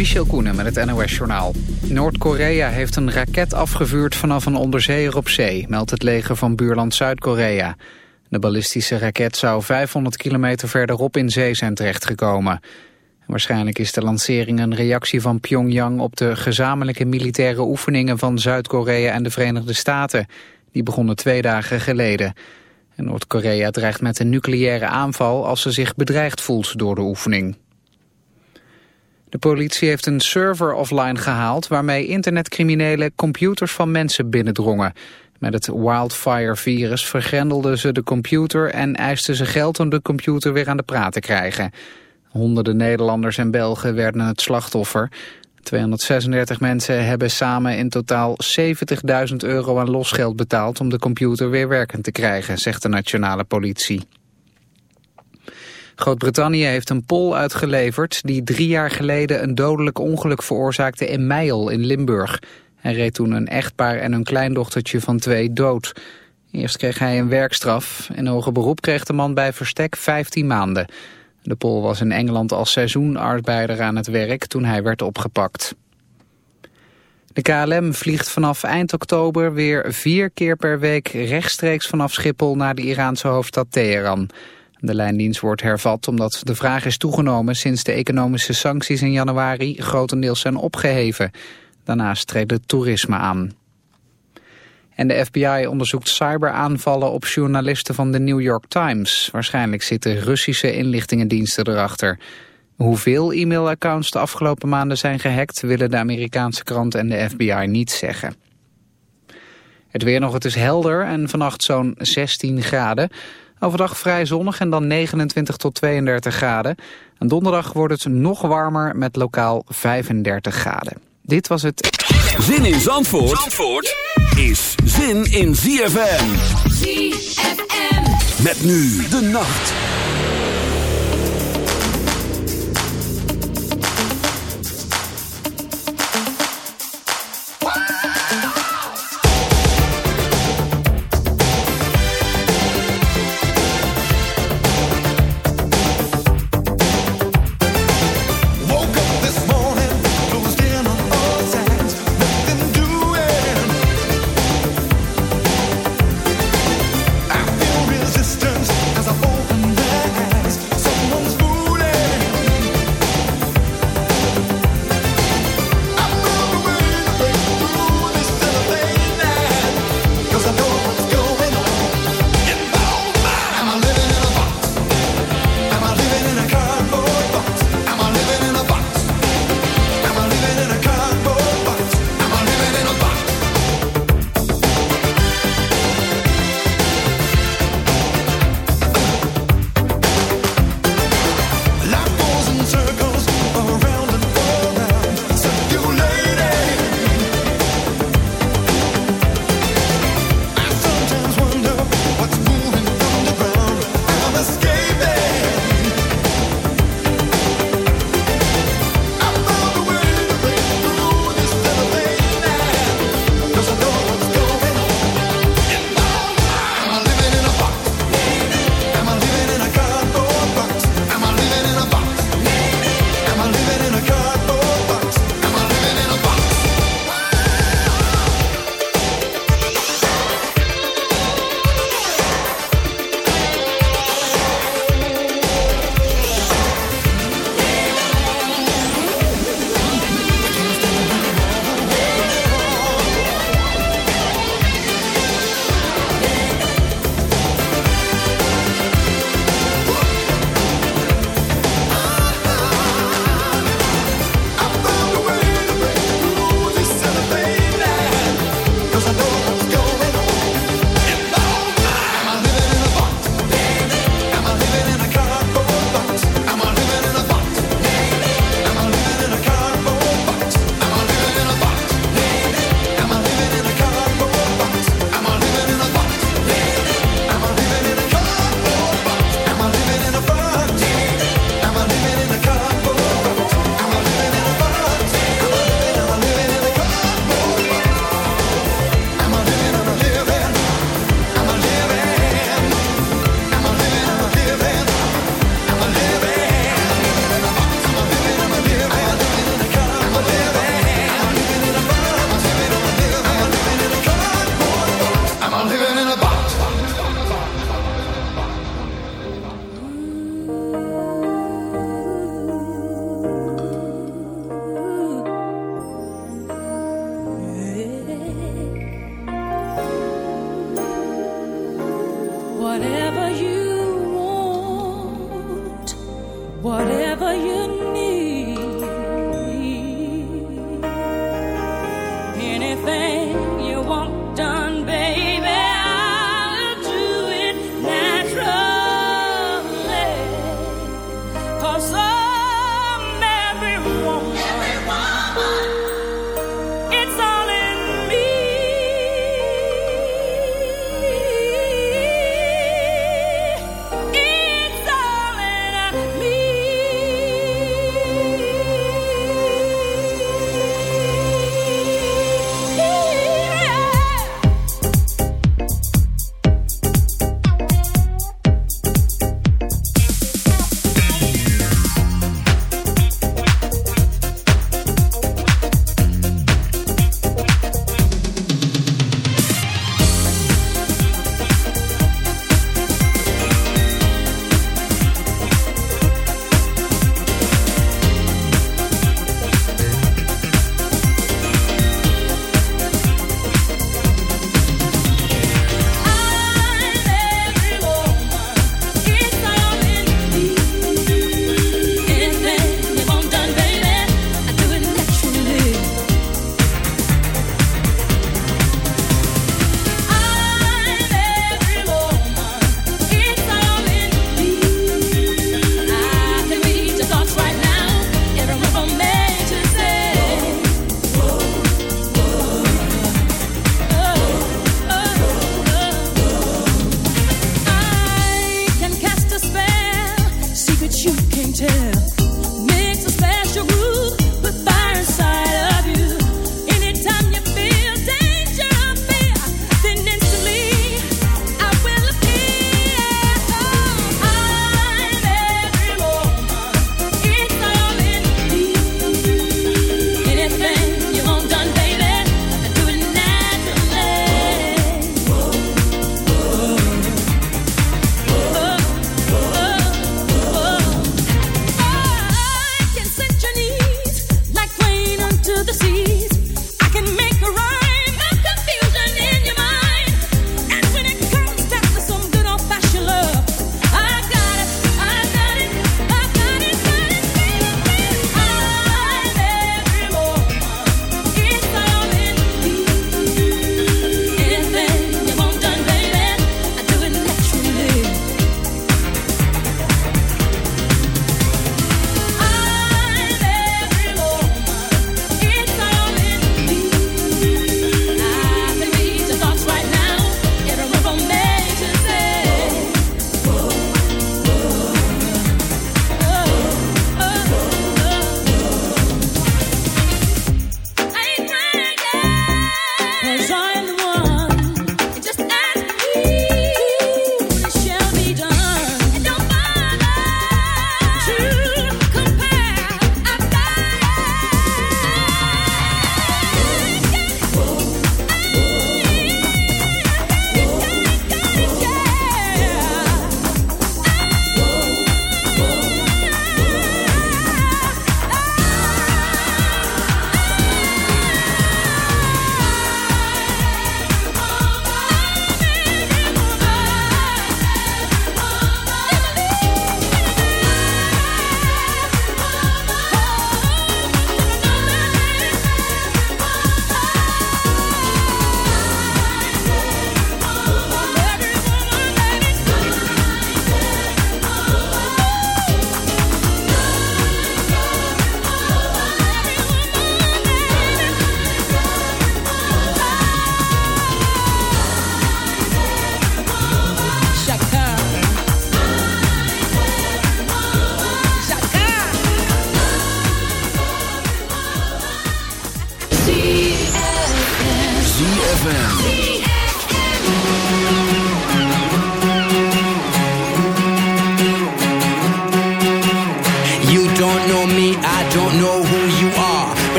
Michel Koenen met het NOS-journaal. Noord-Korea heeft een raket afgevuurd vanaf een onderzeeër op zee... meldt het leger van buurland Zuid-Korea. De ballistische raket zou 500 kilometer verderop in zee zijn terechtgekomen. Waarschijnlijk is de lancering een reactie van Pyongyang... op de gezamenlijke militaire oefeningen van Zuid-Korea en de Verenigde Staten. Die begonnen twee dagen geleden. Noord-Korea dreigt met een nucleaire aanval... als ze zich bedreigd voelt door de oefening. De politie heeft een server offline gehaald waarmee internetcriminelen computers van mensen binnendrongen. Met het wildfire-virus vergrendelden ze de computer en eisten ze geld om de computer weer aan de praat te krijgen. Honderden Nederlanders en Belgen werden het slachtoffer. 236 mensen hebben samen in totaal 70.000 euro aan losgeld betaald om de computer weer werkend te krijgen, zegt de nationale politie. Groot-Brittannië heeft een pol uitgeleverd die drie jaar geleden een dodelijk ongeluk veroorzaakte in Meijel in Limburg. Hij reed toen een echtpaar en hun kleindochtertje van twee dood. Eerst kreeg hij een werkstraf. In hoger beroep kreeg de man bij verstek 15 maanden. De Pol was in Engeland als seizoenarbeider aan het werk toen hij werd opgepakt. De KLM vliegt vanaf eind oktober weer vier keer per week rechtstreeks vanaf Schiphol naar de Iraanse hoofdstad Teheran. De lijndienst wordt hervat omdat de vraag is toegenomen sinds de economische sancties in januari grotendeels zijn opgeheven. Daarnaast treedt het toerisme aan. En de FBI onderzoekt cyberaanvallen op journalisten van de New York Times. Waarschijnlijk zitten Russische inlichtingendiensten erachter. Hoeveel e-mailaccounts de afgelopen maanden zijn gehackt... willen de Amerikaanse krant en de FBI niet zeggen. Het weer nog, het is helder en vannacht zo'n 16 graden. Overdag vrij zonnig en dan 29 tot 32 graden. En donderdag wordt het nog warmer met lokaal 35 graden. Dit was het... Zin in Zandvoort, Zandvoort is zin in ZFM. ZFM. Met nu de nacht.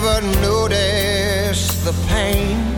never notice the pain.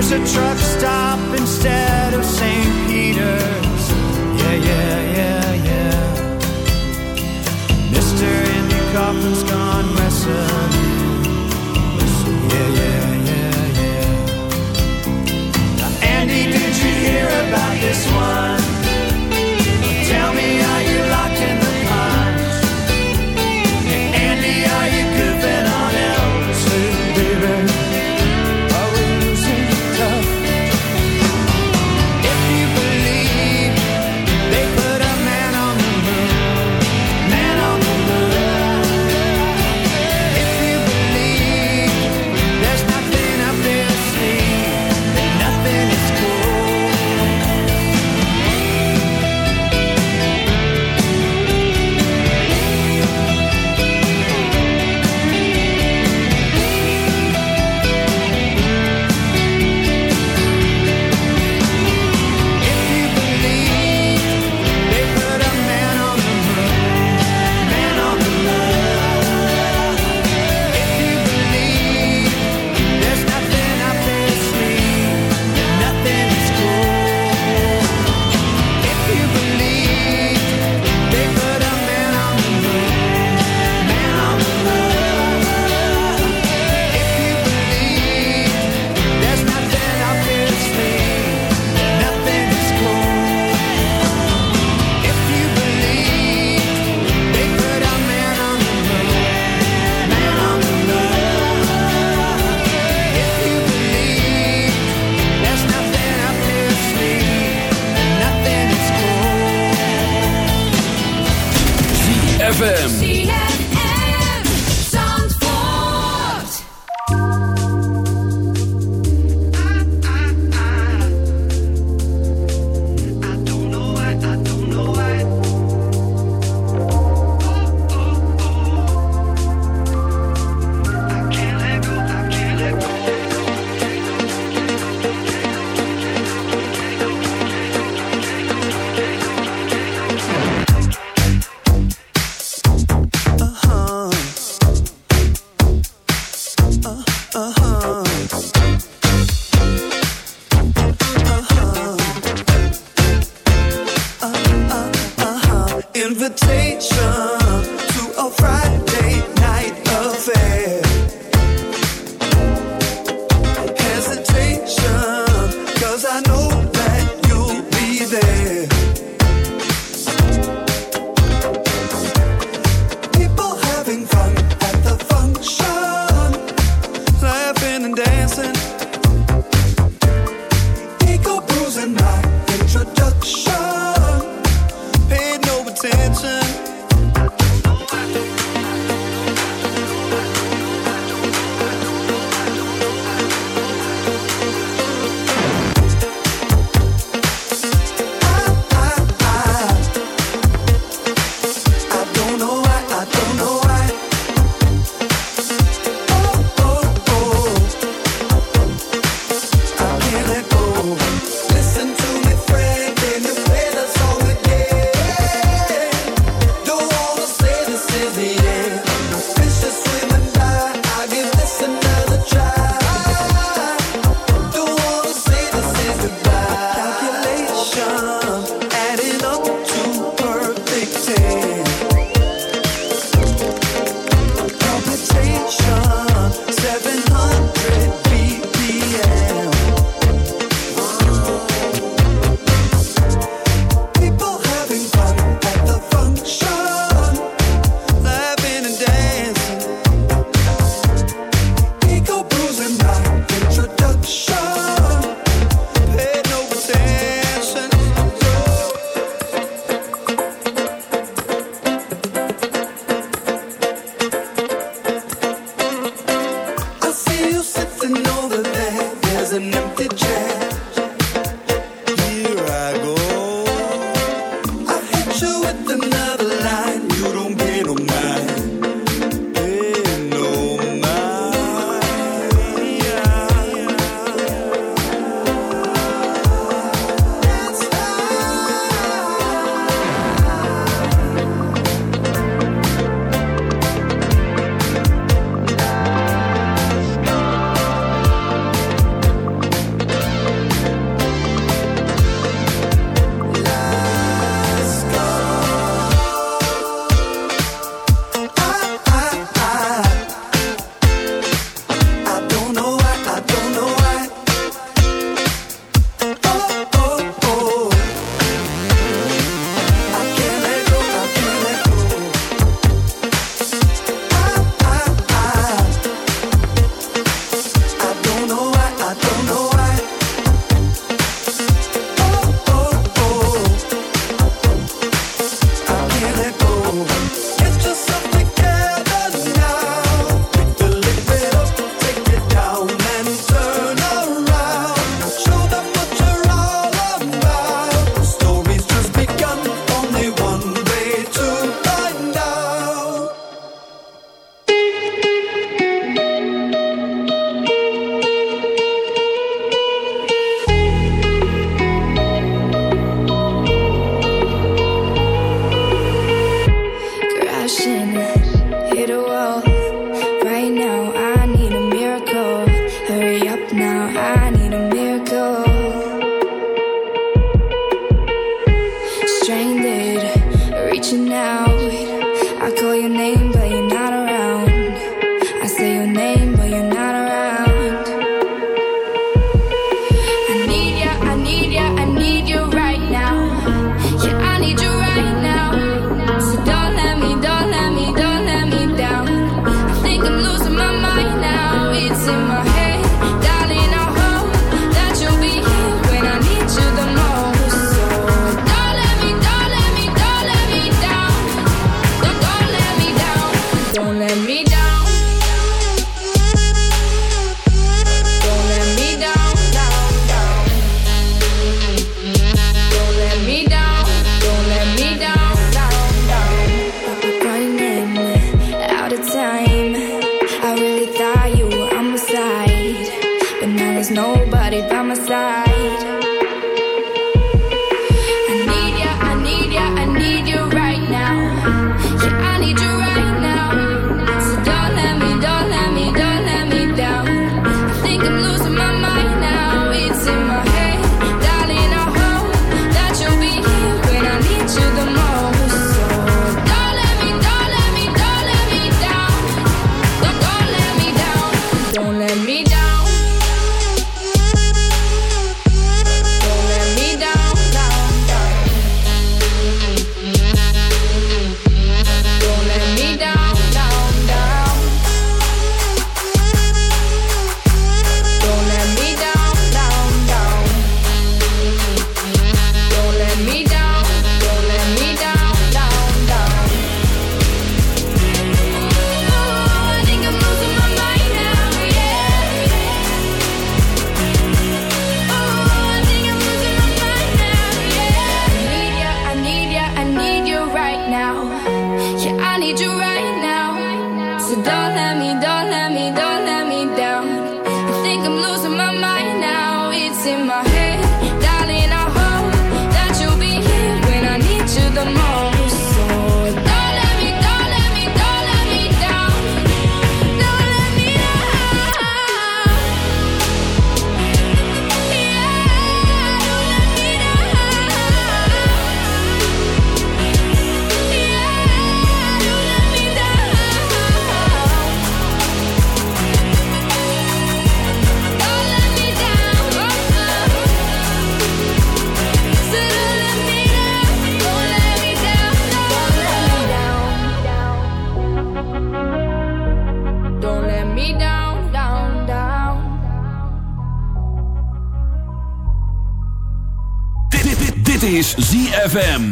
There's a truck stop instead of St. Peter's. Yeah, yeah, yeah. ZFM.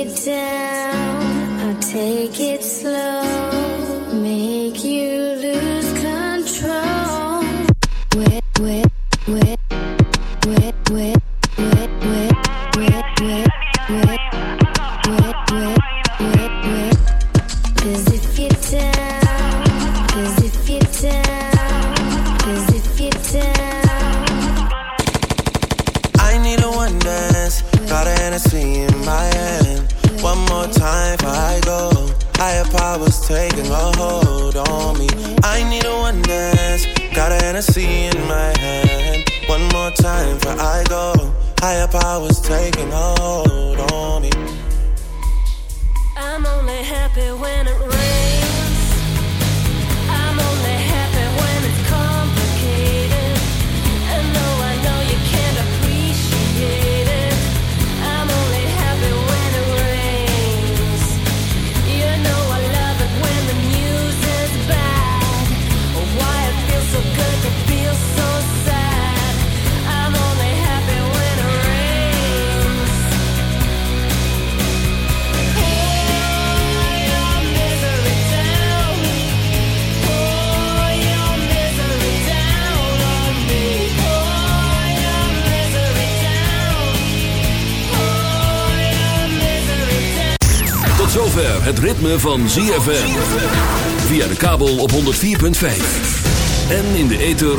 it down, I'll take it.